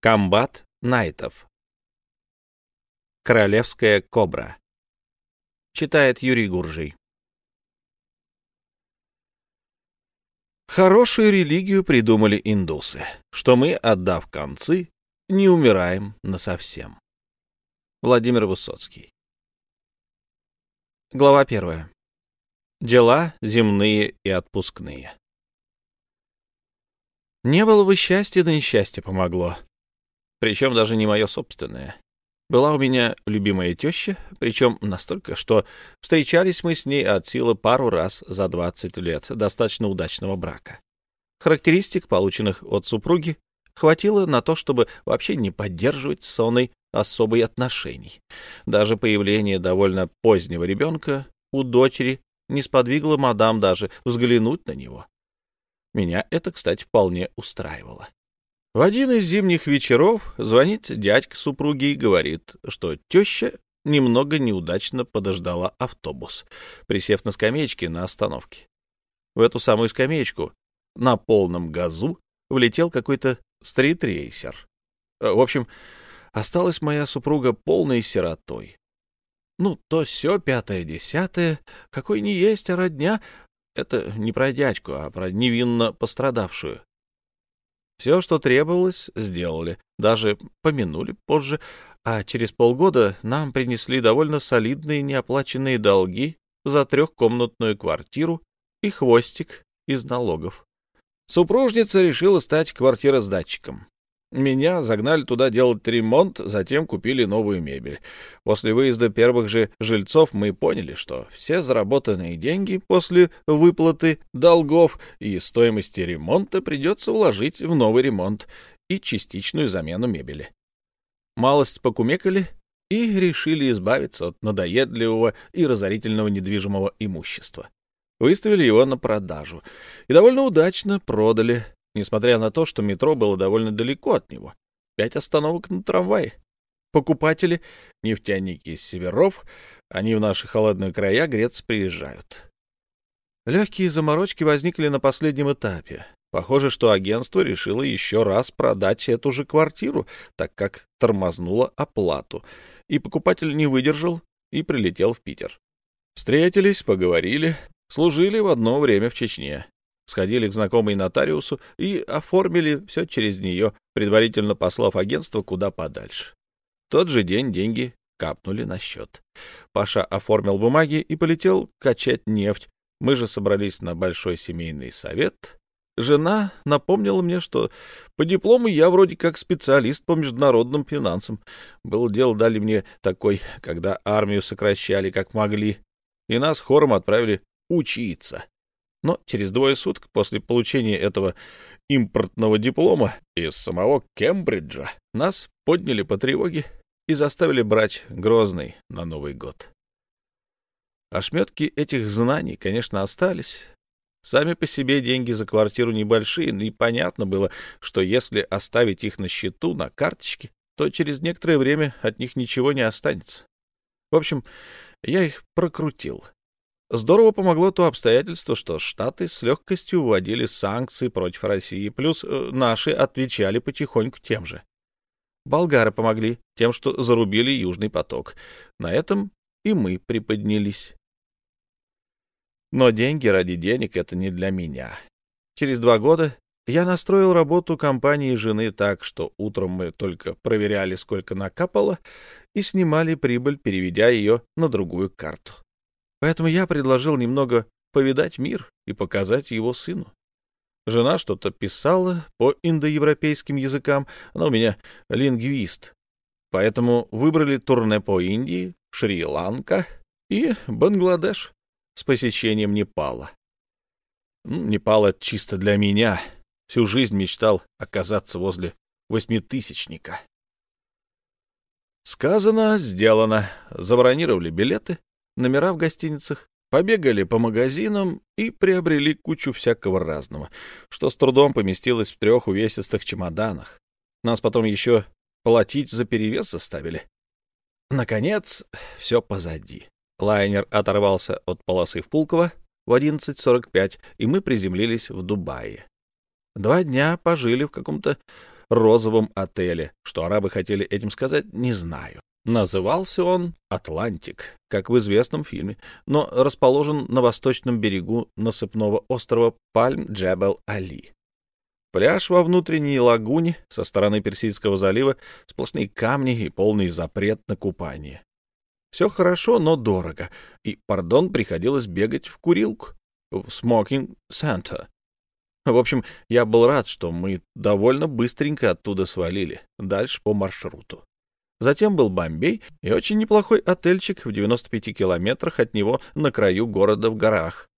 Комбат Найтов. Королевская кобра. Читает Юрий Гуржий. Хорошую религию придумали индусы, что мы, отдав концы, не умираем насовсем. Владимир Высоцкий. Глава первая. Дела земные и отпускные. Не было бы счастья, да несчастье помогло причем даже не мое собственное. Была у меня любимая теща, причем настолько, что встречались мы с ней от силы пару раз за 20 лет достаточно удачного брака. Характеристик, полученных от супруги, хватило на то, чтобы вообще не поддерживать с Соной особых отношений. Даже появление довольно позднего ребенка у дочери не сподвигло мадам даже взглянуть на него. Меня это, кстати, вполне устраивало. В один из зимних вечеров звонит дядька супруги и говорит, что теща немного неудачно подождала автобус, присев на скамеечке на остановке. В эту самую скамеечку на полном газу влетел какой-то стритрейсер. В общем, осталась моя супруга полной сиротой. Ну, то все пятое-десятое, какой не есть, родня. Это не про дядьку, а про невинно пострадавшую. Все, что требовалось, сделали, даже помянули позже, а через полгода нам принесли довольно солидные неоплаченные долги за трехкомнатную квартиру и хвостик из налогов. Супружница решила стать квартиросдатчиком. Меня загнали туда делать ремонт, затем купили новую мебель. После выезда первых же жильцов мы поняли, что все заработанные деньги после выплаты долгов и стоимости ремонта придется вложить в новый ремонт и частичную замену мебели. Малость покумекали и решили избавиться от надоедливого и разорительного недвижимого имущества. Выставили его на продажу и довольно удачно продали несмотря на то, что метро было довольно далеко от него. Пять остановок на трамвае. Покупатели, нефтяники из северов, они в наши холодные края греться приезжают. Легкие заморочки возникли на последнем этапе. Похоже, что агентство решило еще раз продать эту же квартиру, так как тормознуло оплату, и покупатель не выдержал и прилетел в Питер. Встретились, поговорили, служили в одно время в Чечне сходили к знакомой нотариусу и оформили все через нее, предварительно послав агентство куда подальше. Тот же день деньги капнули на счет. Паша оформил бумаги и полетел качать нефть. Мы же собрались на большой семейный совет. Жена напомнила мне, что по диплому я вроде как специалист по международным финансам. Было дело, дали мне такой, когда армию сокращали как могли, и нас хором отправили учиться. Но через двое суток после получения этого импортного диплома из самого Кембриджа нас подняли по тревоге и заставили брать Грозный на Новый год. Ошметки этих знаний, конечно, остались. Сами по себе деньги за квартиру небольшие, и понятно было, что если оставить их на счету, на карточке, то через некоторое время от них ничего не останется. В общем, я их прокрутил. Здорово помогло то обстоятельство, что Штаты с легкостью вводили санкции против России, плюс э, наши отвечали потихоньку тем же. Болгары помогли тем, что зарубили Южный поток. На этом и мы приподнялись. Но деньги ради денег — это не для меня. Через два года я настроил работу компании жены так, что утром мы только проверяли, сколько накапало, и снимали прибыль, переведя ее на другую карту. Поэтому я предложил немного повидать мир и показать его сыну. Жена что-то писала по индоевропейским языкам, она у меня лингвист. Поэтому выбрали турне по Индии, Шри-Ланка и Бангладеш с посещением Непала. Непал — это чисто для меня. Всю жизнь мечтал оказаться возле восьмитысячника. Сказано, сделано. Забронировали билеты, номера в гостиницах, побегали по магазинам и приобрели кучу всякого разного, что с трудом поместилось в трех увесистых чемоданах. Нас потом еще платить за перевес заставили. Наконец, все позади. Лайнер оторвался от полосы в Пулково в 11.45, и мы приземлились в Дубае. Два дня пожили в каком-то розовом отеле. Что арабы хотели этим сказать, не знаю. Назывался он «Атлантик», как в известном фильме, но расположен на восточном берегу насыпного острова Пальм-Джебел-Али. Пляж во внутренней лагуне со стороны Персидского залива, сплошные камни и полный запрет на купание. Все хорошо, но дорого, и, пардон, приходилось бегать в курилку, в смокинг-центр. В общем, я был рад, что мы довольно быстренько оттуда свалили, дальше по маршруту. Затем был Бомбей и очень неплохой отельчик в 95 километрах от него на краю города в горах.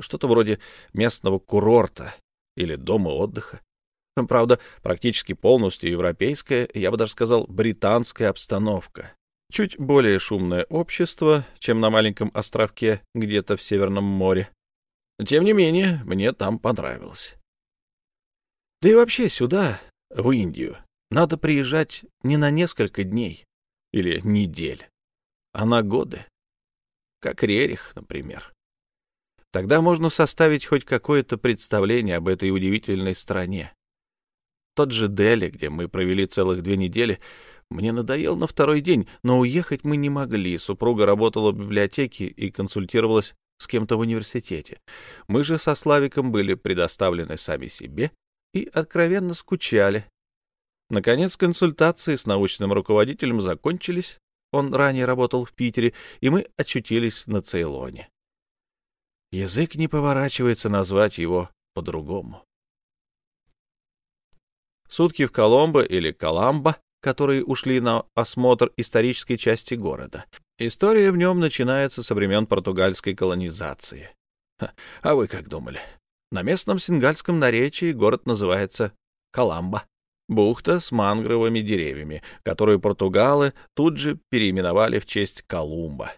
Что-то вроде местного курорта или дома отдыха. Правда, практически полностью европейская, я бы даже сказал, британская обстановка. Чуть более шумное общество, чем на маленьком островке где-то в Северном море. Тем не менее, мне там понравилось. Да и вообще сюда, в Индию, надо приезжать не на несколько дней или недель, а на годы. Как Рерих, например. Тогда можно составить хоть какое-то представление об этой удивительной стране. Тот же Дели, где мы провели целых две недели, мне надоел на второй день, но уехать мы не могли. Супруга работала в библиотеке и консультировалась с кем-то в университете. Мы же со Славиком были предоставлены сами себе и откровенно скучали. Наконец, консультации с научным руководителем закончились. Он ранее работал в Питере, и мы очутились на Цейлоне. Язык не поворачивается назвать его по-другому. Сутки в Коломбо или Коламбо, которые ушли на осмотр исторической части города. История в нем начинается со времен португальской колонизации. А вы как думали? На местном сингальском наречии город называется Коламбо. Бухта с мангровыми деревьями, которую португалы тут же переименовали в честь Колумба.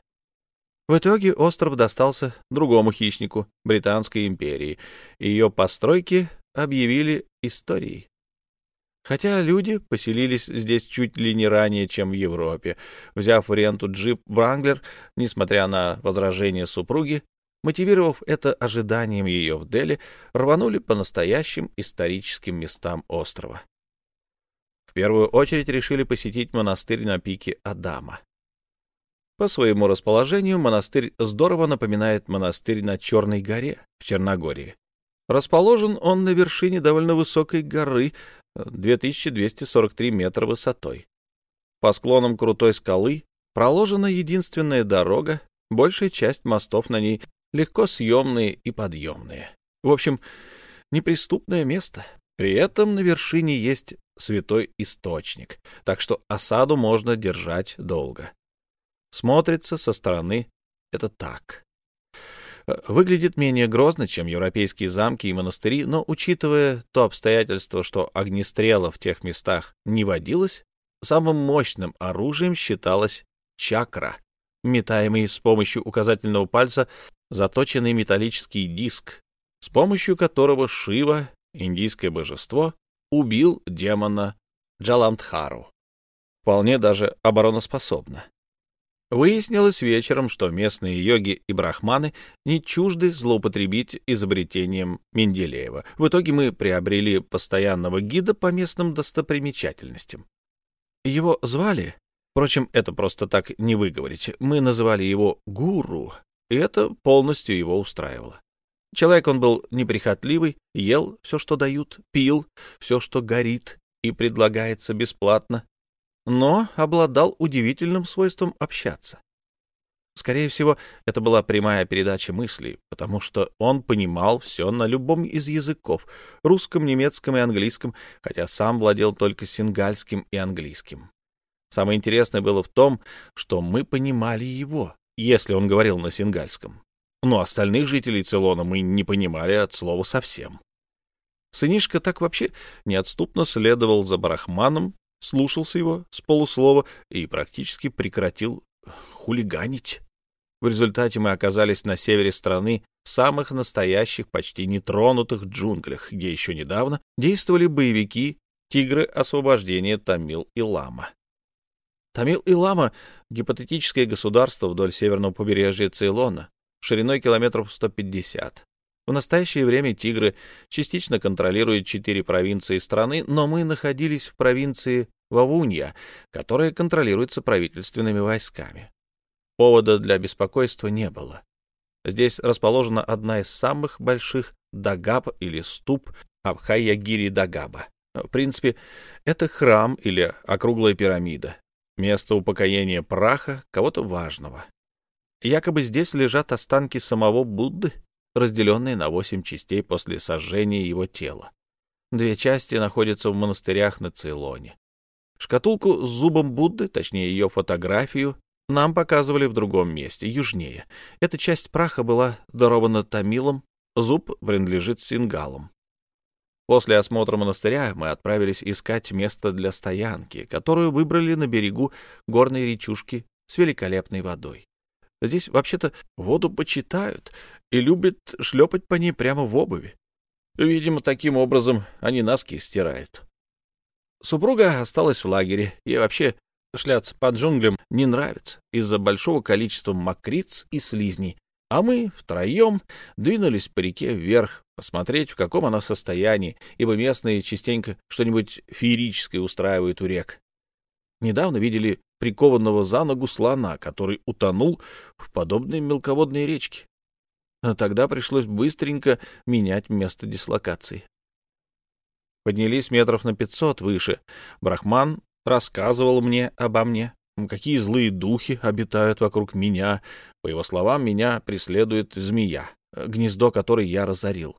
В итоге остров достался другому хищнику, Британской империи, и ее постройки объявили историей. Хотя люди поселились здесь чуть ли не ранее, чем в Европе. Взяв в аренду джип Вранглер, несмотря на возражения супруги, мотивировав это ожиданием ее в Дели, рванули по настоящим историческим местам острова. В первую очередь решили посетить монастырь на пике Адама. По своему расположению монастырь здорово напоминает монастырь на Черной горе в Черногории. Расположен он на вершине довольно высокой горы, 2243 метра высотой. По склонам крутой скалы проложена единственная дорога, большая часть мостов на ней легко съемные и подъемные. В общем, неприступное место. При этом на вершине есть святой источник, так что осаду можно держать долго. Смотрится со стороны это так. Выглядит менее грозно, чем европейские замки и монастыри, но, учитывая то обстоятельство, что огнестрела в тех местах не водилось, самым мощным оружием считалась чакра, метаемый с помощью указательного пальца заточенный металлический диск, с помощью которого Шива, индийское божество, убил демона Джаламдхару. Вполне даже обороноспособно. Выяснилось вечером, что местные йоги и брахманы не чужды злоупотребить изобретением Менделеева. В итоге мы приобрели постоянного гида по местным достопримечательностям. Его звали, впрочем, это просто так не выговорить, мы называли его гуру, и это полностью его устраивало. Человек он был неприхотливый, ел все, что дают, пил все, что горит и предлагается бесплатно, но обладал удивительным свойством общаться. Скорее всего, это была прямая передача мыслей, потому что он понимал все на любом из языков — русском, немецком и английском, хотя сам владел только сингальским и английским. Самое интересное было в том, что мы понимали его, если он говорил на сингальском. Но остальных жителей Цейлона мы не понимали от слова совсем. Сынишка так вообще неотступно следовал за Барахманом, слушался его с полуслова и практически прекратил хулиганить. В результате мы оказались на севере страны, в самых настоящих, почти нетронутых джунглях, где еще недавно действовали боевики «Тигры освобождения Тамил и Лама». Тамил и Лама — гипотетическое государство вдоль северного побережья Цейлона, шириной километров 150. В настоящее время тигры частично контролируют четыре провинции страны, но мы находились в провинции Вавунья, которая контролируется правительственными войсками. Повода для беспокойства не было. Здесь расположена одна из самых больших дагаб или ступ Абхайягири Дагаба. В принципе, это храм или округлая пирамида, место упокоения праха кого-то важного. Якобы здесь лежат останки самого Будды, разделенные на восемь частей после сожжения его тела. Две части находятся в монастырях на Цейлоне. Шкатулку с зубом Будды, точнее ее фотографию, нам показывали в другом месте, южнее. Эта часть праха была дарована Тамилом, зуб принадлежит Сингалам. После осмотра монастыря мы отправились искать место для стоянки, которую выбрали на берегу горной речушки с великолепной водой. Здесь вообще-то воду почитают и любят шлепать по ней прямо в обуви. Видимо, таким образом они носки стирают. Супруга осталась в лагере. Ей вообще шляться по джунглям не нравится из-за большого количества мокриц и слизней. А мы втроем двинулись по реке вверх, посмотреть, в каком она состоянии, ибо местные частенько что-нибудь феерическое устраивают у рек. Недавно видели прикованного за ногу слона, который утонул в подобной мелководной речке. А тогда пришлось быстренько менять место дислокации. Поднялись метров на пятьсот выше. Брахман рассказывал мне обо мне, какие злые духи обитают вокруг меня. По его словам, меня преследует змея, гнездо которой я разорил.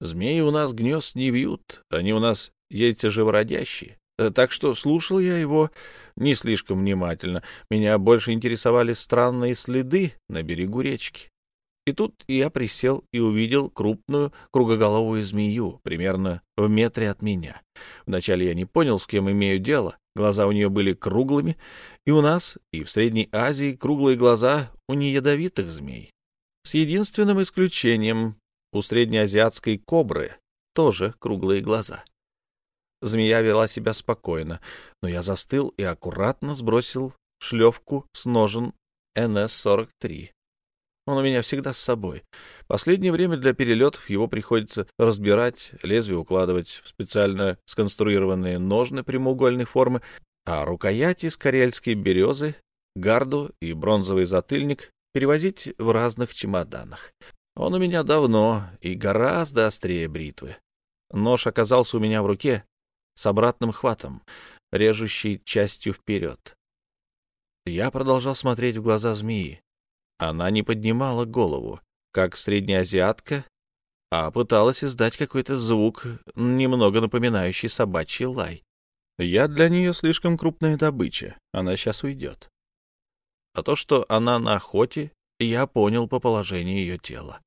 Змеи у нас гнезд не вьют, они у нас яйца живородящие. Так что слушал я его не слишком внимательно. Меня больше интересовали странные следы на берегу речки. И тут я присел и увидел крупную кругоголовую змею, примерно в метре от меня. Вначале я не понял, с кем имею дело. Глаза у нее были круглыми, и у нас, и в Средней Азии круглые глаза у неядовитых змей. С единственным исключением у среднеазиатской кобры тоже круглые глаза. Змея вела себя спокойно, но я застыл и аккуратно сбросил шлевку с ножен НС-43. Он у меня всегда с собой. Последнее время для перелетов его приходится разбирать, лезвие укладывать в специально сконструированные ножны прямоугольной формы, а рукояти с карельской березы, гарду и бронзовый затыльник перевозить в разных чемоданах. Он у меня давно и гораздо острее бритвы. Нож оказался у меня в руке с обратным хватом, режущей частью вперед. Я продолжал смотреть в глаза змеи. Она не поднимала голову, как среднеазиатка, а пыталась издать какой-то звук, немного напоминающий собачий лай. Я для нее слишком крупная добыча, она сейчас уйдет. А то, что она на охоте, я понял по положению ее тела.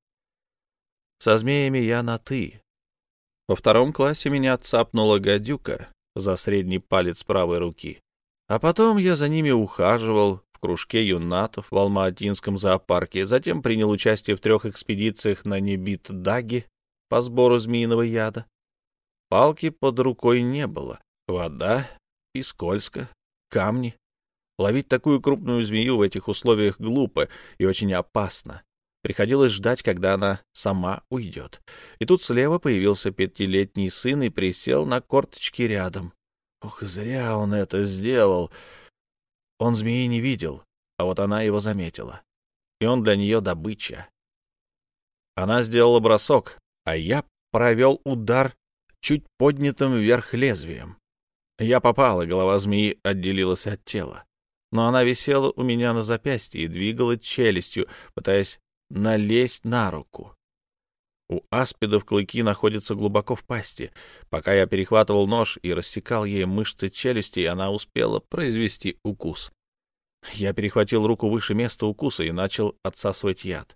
Со змеями я на «ты». Во втором классе меня цапнула гадюка за средний палец правой руки. А потом я за ними ухаживал в кружке юнатов в Алма-Атинском зоопарке, затем принял участие в трех экспедициях на Небит-Даги по сбору змеиного яда. Палки под рукой не было, вода и скользко, камни. Ловить такую крупную змею в этих условиях глупо и очень опасно. Приходилось ждать, когда она сама уйдет. И тут слева появился пятилетний сын и присел на корточки рядом. Ох, зря он это сделал. Он змеи не видел, а вот она его заметила. И он для нее добыча. Она сделала бросок, а я провел удар чуть поднятым вверх лезвием. Я попал, и голова змеи отделилась от тела но она висела у меня на запястье и двигала челюстью, пытаясь налезть на руку. У аспидов клыки находятся глубоко в пасти. Пока я перехватывал нож и рассекал ей мышцы челюсти, она успела произвести укус. Я перехватил руку выше места укуса и начал отсасывать яд.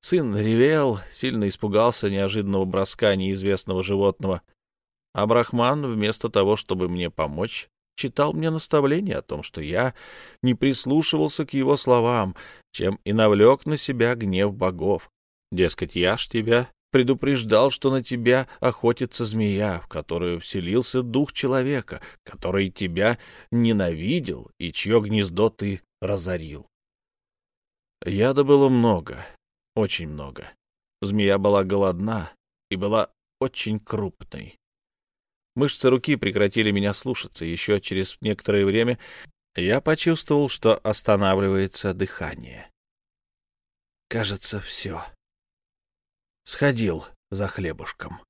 Сын ревел, сильно испугался неожиданного броска неизвестного животного. А Брахман, вместо того, чтобы мне помочь, читал мне наставление о том, что я не прислушивался к его словам, чем и навлек на себя гнев богов. Дескать, я ж тебя предупреждал, что на тебя охотится змея, в которую вселился дух человека, который тебя ненавидел и чье гнездо ты разорил. Яда было много, очень много. Змея была голодна и была очень крупной. Мышцы руки прекратили меня слушаться. Еще через некоторое время я почувствовал, что останавливается дыхание. Кажется, все. Сходил за хлебушком.